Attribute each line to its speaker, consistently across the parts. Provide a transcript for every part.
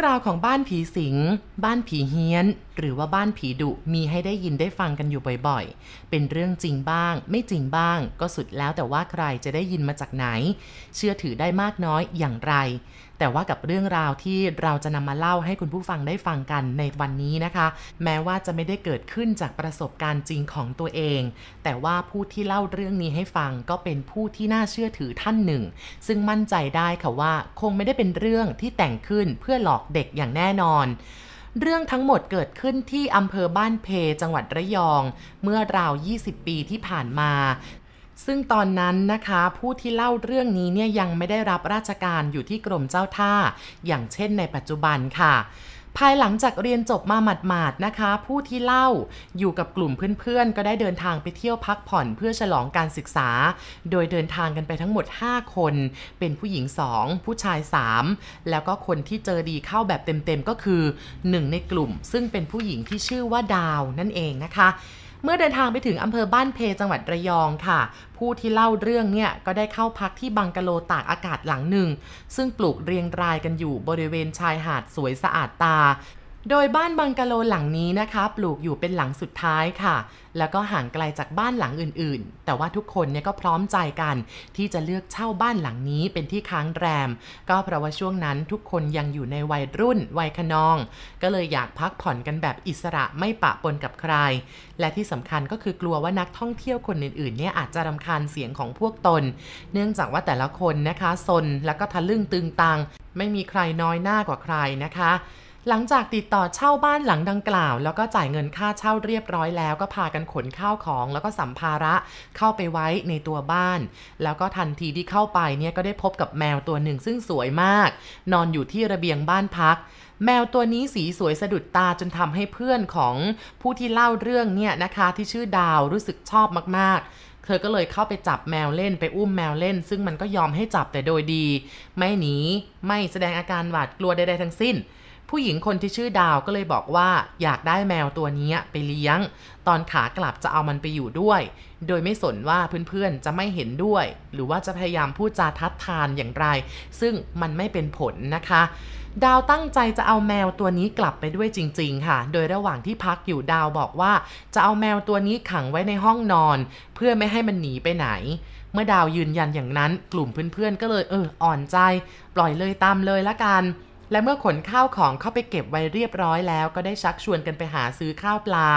Speaker 1: เรื่องราวของบ้านผีสิง บ้านผีเฮี้ยน หรือว่าบ้านผีดุมีให้ได้ยินได้ฟังกันอยู่บ่อยๆ เป็นเรื่องจริงบ้าง ไม่จริงบ้าง ก็สุดแล้วแต่ว่าใครจะได้ยินมาจากไหน เชื่อถือได้มากน้อยอย่างไร แต่ว่ากับเรื่องราวที่เราจะนำมาเล่าให้คุณผู้ฟังได้ฟังกันในวันนี้นะคะ แม้ว่าจะไม่ได้เกิดขึ้นจากประสบการณ์จริงของตัวเอง แต่ว่าผู้ที่เล่าเรื่องนี้ให้ฟังก็เป็นผู้ที่น่าเชื่อถือท่านหนึ่ง ซึ่งมั่นใจได้ค่ะว่าคงไม่ได้เป็นเรื่องที่แต่งขึ้นเพื่อหลอกเด็กอย่างแน่นอนเรื่องทั้งหมดเกิดขึ้นที่อำเภอบ้านเพจังหวัดระยอง เมื่อราว 20 ปีที่ผ่านมา ซึ่งตอนนั้นนะคะผู้ที่เล่าเรื่องนี้เนี่ยยังไม่ได้รับราชการอยู่ที่กรมเจ้าท่า อย่างเช่นในปัจจุบันค่ะภายหลังจากเรียนจบมาหมาดๆนะคะ ผู้ที่เล่าอยู่กับกลุ่มเพื่อนๆ ก็ได้เดินทางไปเที่ยวพักผ่อนเพื่อฉลองการศึกษา โดยเดินทางกันไปทั้งหมด 5 คน เป็นผู้หญิง 2 ผู้ชาย 3 แล้วก็คนที่เจอดีเข้าแบบเต็มๆ ก็คือหนึ่งในกลุ่ม ซึ่งเป็นผู้หญิงที่ชื่อว่าดาวนั่นเองนะคะ เมื่อเดินทางไปถึงอำเภอบ้านเพจังหวัดระยองค่ะ ผู้ที่เล่าเรื่องเนี่ยก็ได้เข้าพักที่บังกะโลตากอากาศหลังหนึ่ง ซึ่งปลูกเรียงรายกันอยู่บริเวณชายหาดสวยสะอาดตา โดยบ้านบังกะโลหลังนี้นะคะ ปลูกอยู่เป็นหลังสุดท้ายค่ะ แล้วก็ห่างไกลจากบ้านหลังอื่นๆ แต่ว่าทุกคนเนี่ยก็พร้อมใจกัน ที่จะเลือกเช่าบ้านหลังนี้เป็นที่ค้างแรม ก็เพราะว่าช่วงนั้นทุกคนยังอยู่ในวัยรุ่น วัยขนอง ก็เลยอยากพักผ่อนกันแบบอิสระไม่ปะปนกับใคร และที่สำคัญก็คือกลัวว่านักท่องเที่ยวคนอื่นๆเนี่ยอาจจะรำคาญเสียงของพวกตน เนื่องจากว่าแต่ละคนนะคะซนแล้วก็ทะลึ่งตึงตังไม่มีใครน้อยหน้ากว่าใครนะคะ หลังจากติดต่อเช่าบ้านหลังดังกล่าว แล้วก็จ่ายเงินค่าเช่าเรียบร้อยแล้ว ก็พากันขนข้าวของแล้วก็สัมภาระเข้าไปไว้ในตัวบ้าน แล้วก็ทันทีที่เข้าไปเนี่ยก็ได้พบกับแมวตัวหนึ่งซึ่งสวยมาก นอนอยู่ที่ระเบียงบ้านพัก แมวตัวนี้สีสวยสะดุดตาจนทำให้เพื่อนของผู้ที่เล่าเรื่องเนี่ยนะคะที่ชื่อดาวรู้สึกชอบมากๆเธอก็เลยเข้าไปจับแมวเล่นไปอุ้มแมวเล่น ซึ่งมันก็ยอมให้จับแต่โดยดี ไม่หนี ไม่แสดงอาการหวาดกลัวใดๆทั้งสิ้น ผู้หญิงคนที่ชื่อดาวก็เลยบอกว่าอยากได้แมวตัวนี้ไปเลี้ยง ตอนขากลับจะเอามันไปอยู่ด้วย โดยไม่สนว่าเพื่อนๆจะไม่เห็นด้วย หรือว่าจะพยายามพูดจาทัดทานอย่างไร ซึ่งมันไม่เป็นผลนะคะ ดาวตั้งใจจะเอาแมวตัวนี้กลับไปด้วยจริง ๆ ค่ะ โดยระหว่างที่พักอยู่ดาวบอกว่า จะเอาแมวตัวนี้ขังไว้ในห้องนอน เพื่อไม่ให้มันหนีไปไหนเมื่อดาวยืนยันอย่างนั้น กลุ่มเพื่อนๆก็เลยเอออ่อนใจ ปล่อยเลยตามเลยละกัน และเมื่อขนข้าวของเข้าไปเก็บไว้เรียบร้อยแล้ว ก็ได้ชักชวนกันไปหาซื้อข้าวปลา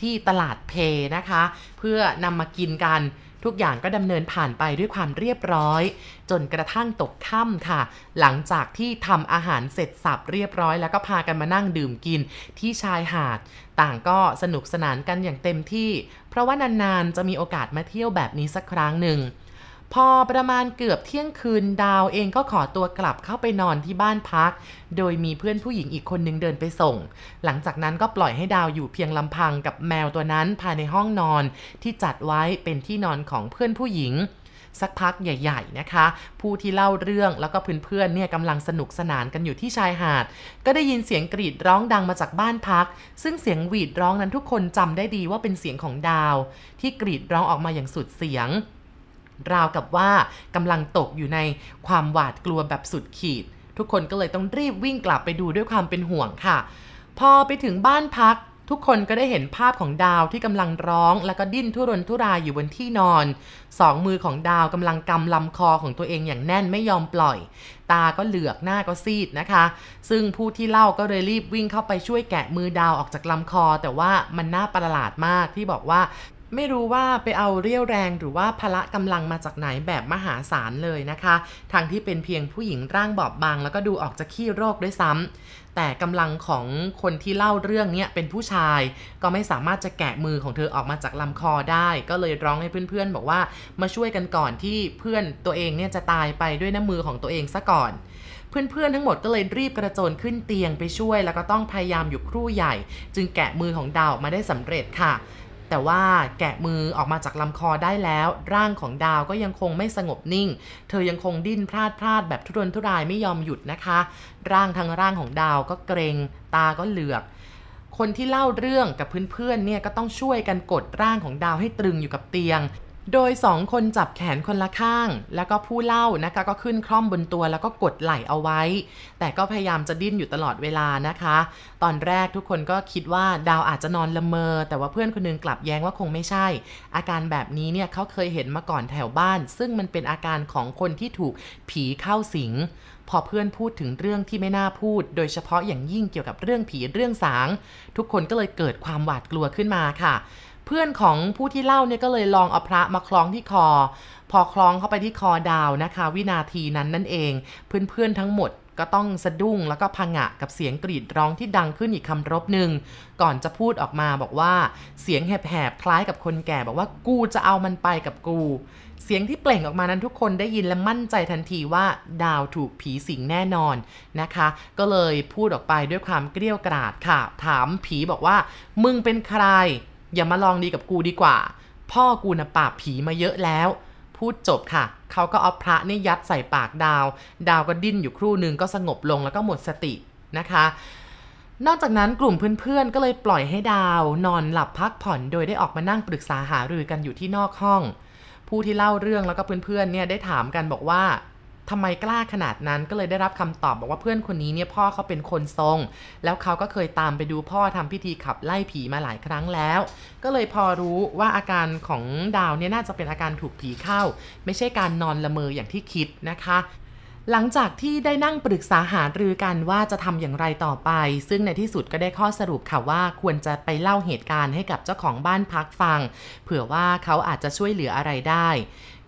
Speaker 1: ที่ตลาดเพนะคะ เพื่อนำมากินกันทุกอย่างก็ดำเนินผ่านไปด้วยความเรียบร้อย จนกระทั่งตกค่ำค่ะ หลังจากที่ทำอาหารเสร็จสับเรียบร้อย แล้วก็พากันมานั่งดื่มกินที่ชายหาด ต่างก็สนุกสนานกันอย่างเต็มที่ เพราะว่านานๆจะมีโอกาสมาเที่ยวแบบนี้สักครั้งหนึ่ง พอประมาณเกือบเที่ยงคืนดาวเองก็ขอตัวกลับเข้าไปนอนที่บ้านพัก โดยมีเพื่อนผู้หญิงอีกคนนึงเดินไปส่ง หลังจากนั้นก็ปล่อยให้ดาวอยู่เพียงลำพังกับแมวตัวนั้นภายในห้องนอน ที่จัดไว้เป็นที่นอนของเพื่อนผู้หญิงสักพักใหญ่ๆนะคะ ผู้ที่เล่าเรื่องแล้วก็เพื่อนๆเนี่ยกำลังสนุกสนานกันอยู่ที่ชายหาด ก็ได้ยินเสียงกรีดร้องดังมาจากบ้านพัก ซึ่งเสียงหวีดร้องนั้นทุกคนจำได้ดีว่าเป็นเสียงของดาว ที่กรีดร้องออกมาอย่างสุดเสียง ราวกับว่ากำลังตกอยู่ในความหวาดกลัวแบบสุดขีด ทุกคนก็เลยต้องรีบวิ่งกลับไปดูด้วยความเป็นห่วงค่ะ พอไปถึงบ้านพักทุกคนก็ได้เห็นภาพของดาวที่กำลังร้อง แล้วก็ดิ้นทุรนทุรายอยู่บนที่นอน สองมือของดาวกำลังกำลำคอของตัวเองอย่างแน่นไม่ยอมปล่อย ตาก็เหลือกหน้าก็ซีดนะคะ ซึ่งผู้ที่เล่าก็เลยรีบวิ่งเข้าไปช่วยแกะมือดาวออกจากลำคอ แต่ว่ามันน่าประหลาดมากที่บอกว่า ไม่รู้ว่าไปเอาเรี่ยวแรงหรือว่าพละกำลังมาจากไหนแบบมหาศาลเลยนะคะทางที่เป็นเพียงผู้หญิงร่างบอบบาง แล้วก็ดูออกจะขี้โรคด้วยซ้ำแต่กำลังของคนที่เล่าเรื่องเนี้ยเป็นผู้ชาย ก็ไม่สามารถจะแกะมือของเธอออกมาจากลำคอได้ ก็เลยร้องให้เพื่อนๆ บอกว่ามาช่วยกันก่อนที่เพื่อนตัวเองเนี่ยจะตายไปด้วยน้ำมือของตัวเองซะก่อนเพื่อนๆทั้งหมดก็เลยรีบกระโจนขึ้นเตียงไปช่วย แล้วก็ต้องพยายามอยู่ครู่ใหญ่ จึงแกะมือของดาวมาได้สำเร็จค่ะ แต่ว่าแกะมือออกมาจากลำคอได้แล้ว ร่างของดาวก็ยังคงไม่สงบนิ่ง เธอยังคงดิ้นพลาดพลาดแบบทุรนทุรายไม่ยอมหยุดนะคะ ร่างทางร่างของดาวก็เกรง ตาก็เหลือกคนที่เล่าเรื่องกับเพื่อนๆเนี่ยก็ต้องช่วยกันกดร่างของดาวให้ตรึงอยู่กับเตียง โดยสองคนจับแขนคนละข้าง แล้วก็ผู้เล่านะคะก็ขึ้นคล่อมบนตัวแล้วก็กดไหล่เอาไว้ แต่ก็พยายามจะดิ้นอยู่ตลอดเวลานะคะ ตอนแรกทุกคนก็คิดว่าดาวอาจจะนอนละเมอ แต่ว่าเพื่อนคนนึงกลับแย้งว่าคงไม่ใช่ อาการแบบนี้เนี่ยเขาเคยเห็นมาก่อนแถวบ้าน ซึ่งมันเป็นอาการของคนที่ถูกผีเข้าสิงพอเพื่อนพูดถึงเรื่องที่ไม่น่าพูด โดยเฉพาะอย่างยิ่งเกี่ยวกับเรื่องผีเรื่องสาง ทุกคนก็เลยเกิดความหวาดกลัวขึ้นมาค่ะ พื่อนของผู้ที่เล่าเนี่ยก็เลยลองเอาพระมาคล้องที่คอ พอคล้องเข้าไปที่คอดาวนะคะ วินาทีนั้นนั่นเอง เพื่อนๆทั้งหมดก็ต้องสะดุ้งแล้วก็พังะกับเสียงกรีดร้องที่ดังขึ้นอีกคำรบหนึ่งก่อนจะพูดออกมาบอกว่าเสียงแหบๆคล้ายกับคนแก่บอกว่ากูจะเอามันไปกับกู เสียงที่เปล่งออกมานั้นทุกคนได้ยินและมั่นใจทันทีว่าดาวถูกผีสิงแน่นอนนะคะ ก็เลยพูดออกไปด้วยความเกลี้ยวกราดค่ะ ถามผีบอกว่า มึงเป็นใคร อย่ามาลองดีกับกูดีกว่า พ่อกูน่ะปราบผีมาเยอะแล้ว พูดจบค่ะ เขาก็เอาพระนี่ยัดใส่ปากดาว ดาวก็ดิ้นอยู่ครู่หนึ่งก็สงบลงแล้วก็หมดสตินะคะ นอกจากนั้นกลุ่มเพื่อนๆก็เลยปล่อยให้ดาว นอนหลับพักผ่อนโดยได้ออกมานั่งปรึกษาหารือกันอยู่ที่นอกห้อง ผู้ที่เล่าเรื่องแล้วก็เพื่อนๆเนี่ยได้ถามกันบอกว่า ทำไมกล้าขนาดนั้นก็เลยได้รับคำตอบบอกว่าเพื่อนคนนี้เนี่ยพ่อเขาเป็นคนทรง แล้วเขาก็เคยตามไปดูพ่อทำพิธีขับไล่ผีมาหลายครั้งแล้ว ก็เลยพอรู้ว่าอาการของดาวเนี่ยน่าจะเป็นอาการถูกผีเข้า ไม่ใช่การนอนละเมออย่างที่คิดนะคะ หลังจากที่ได้นั่งปรึกษาหารือกันว่าจะทำอย่างไรต่อไป ซึ่งในที่สุดก็ได้ข้อสรุปค่ะว่าควรจะไปเล่าเหตุการณ์ให้กับเจ้าของบ้านพักฟัง เผื่อว่าเขาอาจจะช่วยเหลืออะไรได้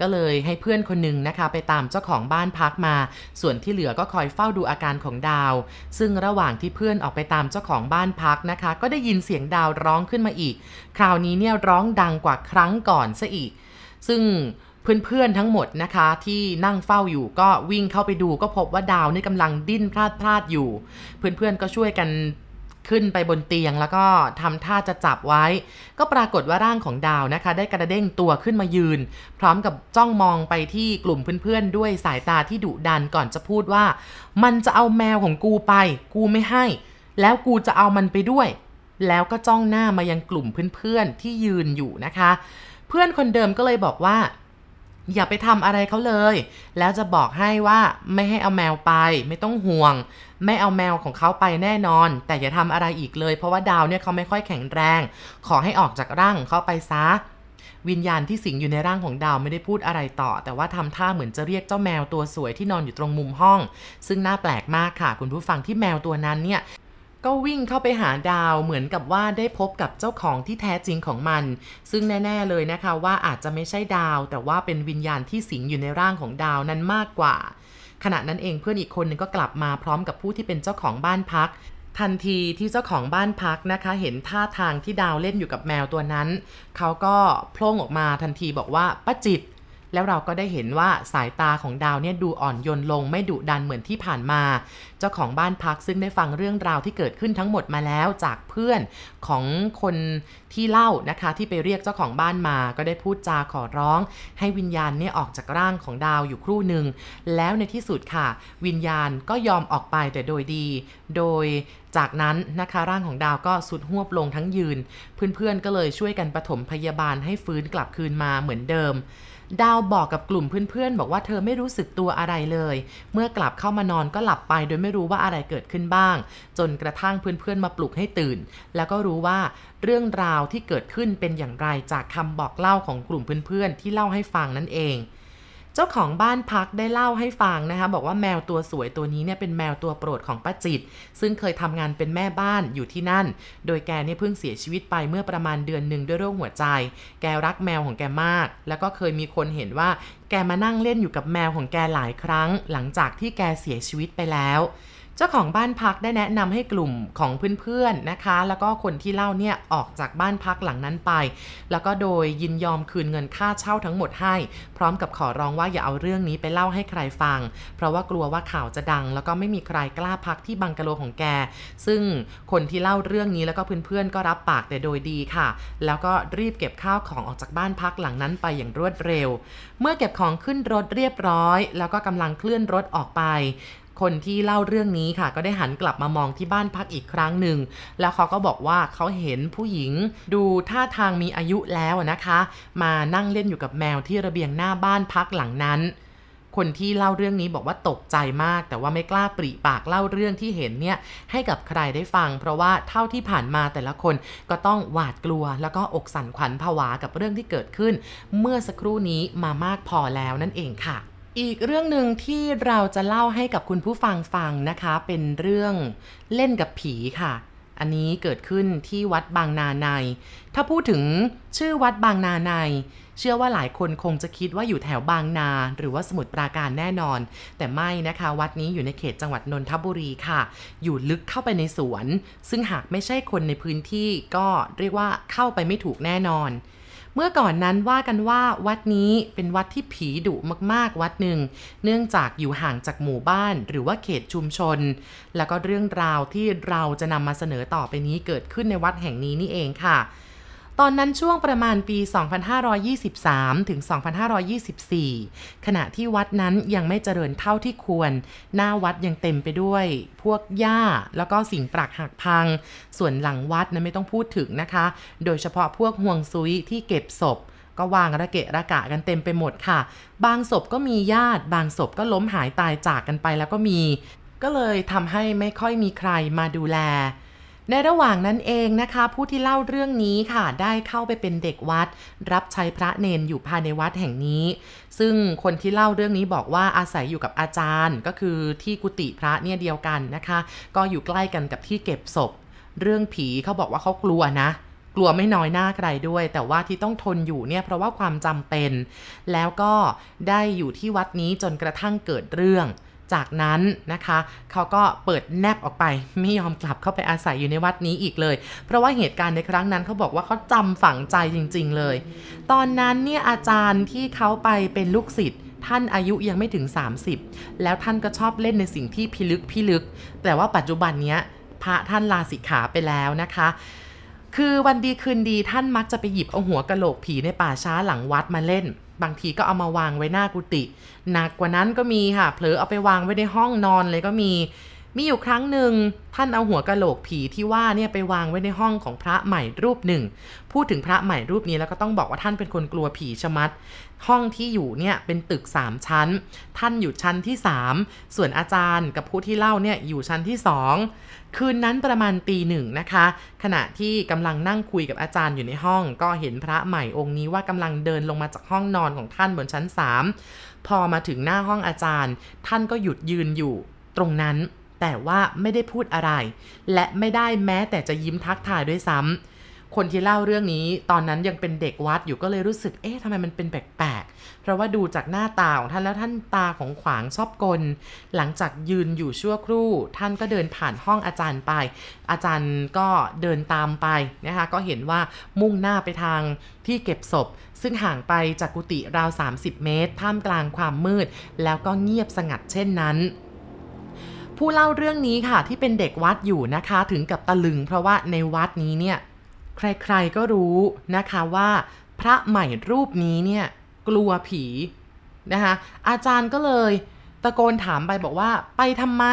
Speaker 1: ก็เลยให้เพื่อนคนหนึ่งนะคะไปตามเจ้าของบ้านพักมา ส่วนที่เหลือก็คอยเฝ้าดูอาการของดาว ซึ่งระหว่างที่เพื่อนออกไปตามเจ้าของบ้านพักนะคะ ก็ได้ยินเสียงดาวร้องขึ้นมาอีก คราวนี้เนี่ยร้องดังกว่าครั้งก่อนซะอีก ซึ่ง เพื่อนๆทั้งหมดนะคะที่นั่งเฝ้าอยู่ก็วิ่งเข้าไปดูก็พบว่าดาวนี่กำลังดิ้นพลาดพลาดอยู่ เพื่อนๆก็ช่วยกันขึ้นไปบนเตียงแล้วก็ทำท่าจะจับไว้ ก็ปรากฏว่าร่างของดาวนะคะ ได้กระเด้งตัวขึ้นมายืน พร้อมกับจ้องมองไปที่กลุ่มเพื่อนๆ ด้วยสายตาที่ดุดันก่อนจะพูดว่า มันจะเอาแมวของกูไป กูไม่ให้ แล้วกูจะเอามันไปด้วย แล้วก็จ้องหน้ามายังกลุ่มเพื่อนๆที่ยืนอยู่นะคะ เพื่อนคนเดิมก็เลยบอกว่า อย่าไปทำอะไรเขาเลย แล้วจะบอกให้ว่าไม่ให้เอาแมวไป ไม่ต้องห่วง ไม่เอาแมวของเขาไปแน่นอน แต่อย่าทำอะไรอีกเลย เพราะว่าดาวเนี่ยเขาไม่ค่อยแข็งแรง ขอให้ออกจากร่างเขาไปซะ วิญญาณที่สิงอยู่ในร่างของดาวไม่ได้พูดอะไรต่อ แต่ว่าทำท่าเหมือนจะเรียกเจ้าแมวตัวสวยที่นอนอยู่ตรงมุมห้อง ซึ่งน่าแปลกมากค่ะ คุณผู้ฟังที่แมวตัวนั้นเนี่ย ก็วิ่งเข้าไปหาดาวเหมือนกับว่าได้พบกับเจ้าของที่แท้จริงของมัน ซึ่งแน่ ๆ เลยนะคะว่าอาจจะไม่ใช่ดาว แต่ว่าเป็นวิญญาณที่สิงอยู่ในร่างของดาวนั้นมากกว่า ขณะนั้นเองเพื่อนอีกคนหนึ่งก็กลับมาพร้อมกับผู้ที่เป็นเจ้าของบ้านพัก ทันทีที่เจ้าของบ้านพักนะคะ เห็นท่าทางที่ดาวเล่นอยู่กับแมวตัวนั้น เขาก็โพล่งออกมาทันทีบอกว่าป้าจิต แล้วเราก็ได้เห็นว่าสายตาของดาวเนี่ยดูอ่อนโยนลงไม่ดุดันเหมือนที่ผ่านมา เจ้าของบ้านพักซึ่งได้ฟังเรื่องราวที่เกิดขึ้นทั้งหมดมาแล้วจากเพื่อนของคนที่เล่านะคะที่ไปเรียกเจ้าของบ้านมา ก็ได้พูดจาขอร้อง ให้วิญญาณเนี่ยออกจากร่างของดาวอยู่ครู่หนึ่งแล้วในที่สุดค่ะ วิญญาณก็ยอมออกไปแต่โดยดี โดยจากนั้นนะคะร่างของดาวก็สุดหวบลงทั้งยืน เพื่อนๆก็เลยช่วยกันปฐมพยาบาลให้ฟื้นกลับคืนมาเหมือนเดิม ดาวบอกกับกลุ่มเพื่อนๆ บอกว่าเธอไม่รู้สึกตัวอะไรเลย เมื่อกลับเข้ามานอนก็หลับไปโดยไม่รู้ว่าอะไรเกิดขึ้นบ้าง จนกระทั่งเพื่อนๆ มาปลุกให้ตื่น แล้วก็รู้ว่าเรื่องราวที่เกิดขึ้นเป็นอย่างไรจากคำบอกเล่าของกลุ่มเพื่อนๆ ที่เล่าให้ฟังนั่นเอง เจ้าของบ้านพักได้เล่าให้ฟังนะคะ บอกว่าแมวตัวสวยตัวนี้เนี่ยเป็นแมวตัวโปรดของป้าจิต ซึ่งเคยทำงานเป็นแม่บ้านอยู่ที่นั่น โดยแกเนี่ยเพิ่งเสียชีวิตไปเมื่อประมาณเดือนหนึ่งด้วยโรคหัวใจ แกรักแมวของแกมาก แล้วก็เคยมีคนเห็นว่า แกมานั่งเล่นอยู่กับแมวของแกหลายครั้ง หลังจากที่แกเสียชีวิตไปแล้ว เจ้าของบ้านพักได้แนะนำให้กลุ่มของเพื่อนๆนะคะ แล้วก็คนที่เล่าเนี่ยออกจากบ้านพักหลังนั้นไป แล้วก็โดยยินยอมคืนเงินค่าเช่าทั้งหมดให้ พร้อมกับขอร้องว่าอย่าเอาเรื่องนี้ไปเล่าให้ใครฟัง เพราะว่ากลัวว่าข่าวจะดัง แล้วก็ไม่มีใครกล้าพักที่บังกะโลของแก ซึ่งคนที่เล่าเรื่องนี้แล้วก็เพื่อนๆก็รับปากแต่โดยดีค่ะ แล้วก็รีบเก็บข้าวของออกจากบ้านพักหลังนั้นไปอย่างรวดเร็ว เมื่อเก็บของขึ้นรถเรียบร้อย แล้วก็กำลังเคลื่อนรถออกไป คนที่เล่าเรื่องนี้ค่ะ ก็ได้หันกลับมามองที่บ้านพักอีกครั้งหนึ่ง แล้วเขาก็บอกว่าเขาเห็นผู้หญิงดูท่าทางมีอายุแล้วนะคะ มานั่งเล่นอยู่กับแมวที่ระเบียงหน้าบ้านพักหลังนั้น คนที่เล่าเรื่องนี้บอกว่าตกใจมาก แต่ว่าไม่กล้าปริปากเล่าเรื่องที่เห็นเนี่ยให้กับใครได้ฟัง เพราะว่าเท่าที่ผ่านมาแต่ละคนก็ต้องหวาดกลัว แล้วก็อกสั่นขวัญผวากับเรื่องที่เกิดขึ้น เมื่อสักครู่นี้มามากพอแล้วนั่นเองค่ะ อีกเรื่องหนึ่งที่เราจะเล่าให้กับคุณผู้ฟังฟังนะคะ เป็นเรื่องเล่นกับผีค่ะ อันนี้เกิดขึ้นที่วัดบางนาใน ถ้าพูดถึงชื่อวัดบางนาใน เชื่อว่าหลายคนคงจะคิดว่าอยู่แถวบางนา หรือว่าสมุทรปราการแน่นอน แต่ไม่นะคะ วัดนี้อยู่ในเขตจังหวัดนนทบุรีค่ะ อยู่ลึกเข้าไปในสวน ซึ่งหากไม่ใช่คนในพื้นที่ก็เรียกว่าเข้าไปไม่ถูกแน่นอน เมื่อก่อนนั้นว่ากันว่าวัดนี้เป็นวัดที่ผีดุมากๆวัดหนึ่ง เนื่องจากอยู่ห่างจากหมู่บ้านหรือว่าเขตชุมชน แล้วก็เรื่องราวที่เราจะนำมาเสนอต่อไปนี้เกิดขึ้นในวัดแห่งนี้นี่เองค่ะ ตอนนั้นช่วงประมาณปี 2523 ถึง 2524 ขณะที่วัดนั้นยังไม่เจริญเท่าที่ควร หน้าวัดยังเต็มไปด้วย พวกหญ้าแล้วก็สิ่งปรักหักพัง ส่วนหลังวัดนั้นไม่ต้องพูดถึงนะคะ โดยเฉพาะพวกห่วงซุยที่เก็บศพก็วางระเกะระกะกันเต็มไปหมดค่ะ บางศพก็มีญาติ บางศพก็ล้มหายตายจากกันไปแล้วก็มี ก็เลยทำให้ไม่ค่อยมีใครมาดูแล ในระหว่างนั้นเองนะคะ ผู้ที่เล่าเรื่องนี้ค่ะ ได้เข้าไปเป็นเด็กวัด รับใช้พระเนนอยู่ภายในวัดแห่งนี้ ซึ่งคนที่เล่าเรื่องนี้บอกว่าอาศัยอยู่กับอาจารย์ ก็คือที่กุฏิพระเนี่ยเดียวกันนะคะ ก็อยู่ใกล้กันกับที่เก็บศพ เรื่องผีเขาบอกว่าเขากลัวนะกลัวไม่น้อยหน้าใครด้วย แต่ว่าที่ต้องทนอยู่เนี่ยเพราะว่าความจำเป็น แล้วก็ได้อยู่ที่วัดนี้จนกระทั่งเกิดเรื่อง จากนั้นนะคะเขาก็เปิดแนบออกไป ไม่ยอมกลับเข้าไปอาศัยอยู่ในวัดนี้อีกเลย เพราะว่าเหตุการณ์ในครั้งนั้นเขาบอกว่าเขาจำฝังใจจริง ๆ เลย ตอนนั้นเนี่ยอาจารย์ที่เขาไปเป็นลูกศิษย์ท่านอายุยังไม่ถึง 30 แล้วท่านก็ชอบเล่นในสิ่งที่พิลึกพิลึก แต่ว่าปัจจุบันเนี้ยพระท่านลาสิกขาไปแล้วนะคะ คือวันดีคืนดีท่านมักจะไปหยิบเอาหัวกะโหลกผีในป่าช้าหลังวัดมาเล่น บางทีก็เอามาวางไว้หน้ากุฏิหนักกว่านั้นก็มีค่ะเผลอเอาไปวางไว้ในห้องนอนเลยก็มี มีอยู่ครั้งหนึ่งท่านเอาหัวกะโหลกผีที่ว่าเนี่ยไปวางไว้ในห้องของพระใหม่รูปหนึ่ง พูดถึงพระใหม่รูปนี้แล้วก็ต้องบอกว่าท่านเป็นคนกลัวผีชะมัด ห้องที่อยู่เนี่ยเป็นตึก 3 ชั้น ท่านอยู่ชั้นที่ 3 ส่วนอาจารย์กับผู้ที่เล่าเนี่ยอยู่ชั้นที่ 2 คืนนั้นประมาณตีหนึ่งนะคะ ขณะที่กำลังนั่งคุยกับอาจารย์อยู่ในห้อง ก็เห็นพระใหม่องค์นี้ว่ากำลังเดินลงมาจากห้องนอนของท่านบนชั้น 3 พอมาถึงหน้าห้องอาจารย์ ท่านก็หยุดยืนอยู่ตรงนั้น แต่ว่าไม่ได้พูดอะไร และไม่ได้แม้แต่จะยิ้มทักทายด้วยซ้ำ คนที่เล่าเรื่องนี้ตอนนั้นยังเป็นเด็กวัดอยู่ก็เลยรู้สึกเอ๊ะทำไมมันเป็นแปลกๆ เพราะว่าดูจากหน้าตาของท่านแล้วท่านตาของขวางชอบกล หลังจากยืนอยู่ชั่วครู่ ท่านก็เดินผ่านห้องอาจารย์ไป อาจารย์ก็เดินตามไปนะคะก็เห็นว่ามุ่งหน้าไปทางที่เก็บศพ ซึ่งห่างไปจากกุฏิราว 30 เมตร ท่ามกลางความมืด แล้วก็เงียบสงัดเช่นนั้นผู้เล่าเรื่องนี้ค่ะที่เป็นเด็กวัดอยู่นะคะถึงกับตะลึง เพราะว่าในวัดนี้เนี่ย ใครๆก็รู้นะคะว่าพระใหม่รูปนี้เนี่ยกลัวผีนะคะอาจารย์ก็เลยตะโกนถามไปบอกว่าไปทำไม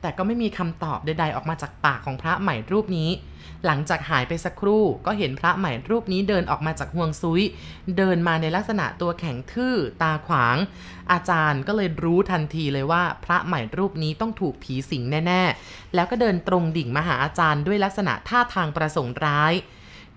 Speaker 1: แต่ก็ไม่มีคำตอบใด ๆ ออกมาจากปากของพระใหม่รูปนี้ หลังจากหายไปสักครู่ก็เห็นพระใหม่รูปนี้เดินออกมาจากห่วงซุย เดินมาในลักษณะตัวแข็งทื่อตาขวาง อาจารย์ก็เลยรู้ทันทีเลยว่า พระใหม่รูปนี้ต้องถูกผีสิงแน่ ๆ แล้วก็เดินตรงดิ่งมาหาอาจารย์ด้วยลักษณะท่าทางประสงค์ร้าย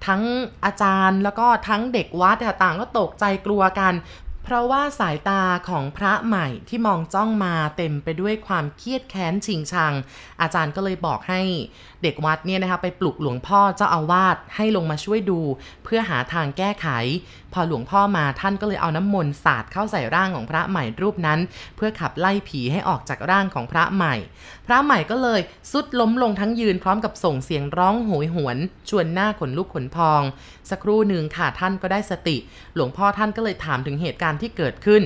Speaker 1: ทั้งอาจารย์แล้วก็ทั้งเด็กวัดค่ะต่างก็ตกใจกลัวกัน เพราะว่าสายตาของพระใหม่ที่มองจ้องมาเต็มไปด้วยความเครียดแค้นชิงชัง อาจารย์ก็เลยบอกให้เด็กวัดเนี่ยนะคะไปปลุกหลวงพ่อเจ้าอาวาสให้ลงมาช่วยดู เพื่อหาทางแก้ไขพอหลวงพ่อมาท่านก็เลยเอาน้ำมนต์สาดเข้าใส่ร่างของพระใหม่รูปนั้น เพื่อขับไล่ผีให้ออกจากร่างของพระใหม่ พระใหม่ก็เลยสุดล้มลงทั้งยืนพร้อมกับส่งเสียงร้องโหยหวน ชวนหน้าขนลุกขนพอง สักครู่หนึ่งค่ะท่านก็ได้สติ หลวงพ่อท่านก็เลยถามถึงเหตุการณ์ที่เกิดขึ้น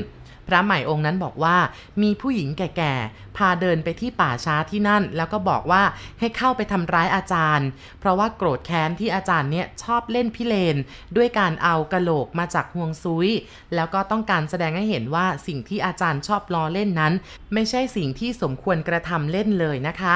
Speaker 1: พระใหม่องค์นั้นบอกว่ามีผู้หญิงแก่ๆ พาเดินไปที่ป่าช้าที่นั่น แล้วก็บอกว่าให้เข้าไปทำร้ายอาจารย์ เพราะว่าโกรธแค้นที่อาจารย์เนี่ยชอบเล่นพิเรนด้วยการเอากระโหลกมาจากห่วงซุย แล้วก็ต้องการแสดงให้เห็นว่าสิ่งที่อาจารย์ชอบล้อเล่นนั้น ไม่ใช่สิ่งที่สมควรกระทำเล่นเลยนะคะ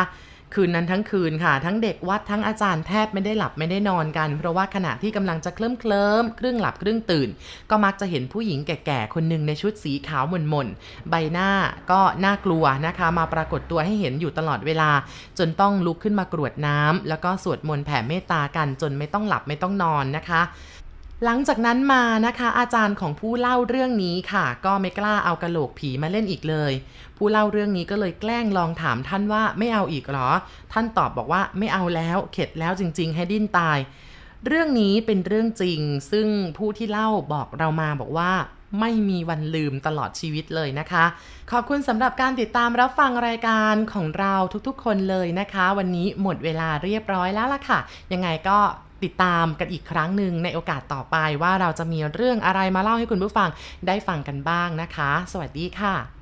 Speaker 1: คืนนั้นทั้งคืนค่ะ ทั้งเด็กวัดทั้งอาจารย์แทบไม่ได้หลับไม่ได้นอนกัน เพราะว่าขณะที่กำลังจะเคลิ้มเคลิ้มครึ่งหลับครึ่งตื่น ก็มักจะเห็นผู้หญิงแก่ๆคนหนึ่งในชุดสีขาวหม่นๆใบหน้าก็น่ากลัวนะคะ มาปรากฏตัวให้เห็นอยู่ตลอดเวลา จนต้องลุกขึ้นมากรวดน้ำแล้วก็สวดมนต์แผ่เมตตากันจนไม่ต้องหลับไม่ต้องนอนนะคะ หลังจากนั้นมานะคะอาจารย์ของผู้เล่าเรื่องนี้ค่ะ ก็ไม่กล้าเอากระโหลกผีมาเล่นอีกเลย ผู้เล่าเรื่องนี้ก็เลยแกล้งลองถามท่านว่าไม่เอาอีกหรอ ท่านตอบบอกว่าไม่เอาแล้วเข็ดแล้วจริง ๆ ให้ดิ้นตาย เรื่องนี้เป็นเรื่องจริง ซึ่งผู้ที่เล่าบอกเรามาบอกว่า ไม่มีวันลืมตลอดชีวิตเลยนะคะ ขอบคุณสำหรับการติดตามรับฟังรายการของเราทุกๆ คนเลยนะคะ วันนี้หมดเวลาเรียบร้อยแล้วล่ะค่ะ ยังไงก็ ติดตามกันอีกครั้งหนึ่งในโอกาสต่อไปว่าเราจะมีเรื่องอะไรมาเล่าให้คุณผู้ฟังได้ฟังกันบ้างนะคะ สวัสดีค่ะ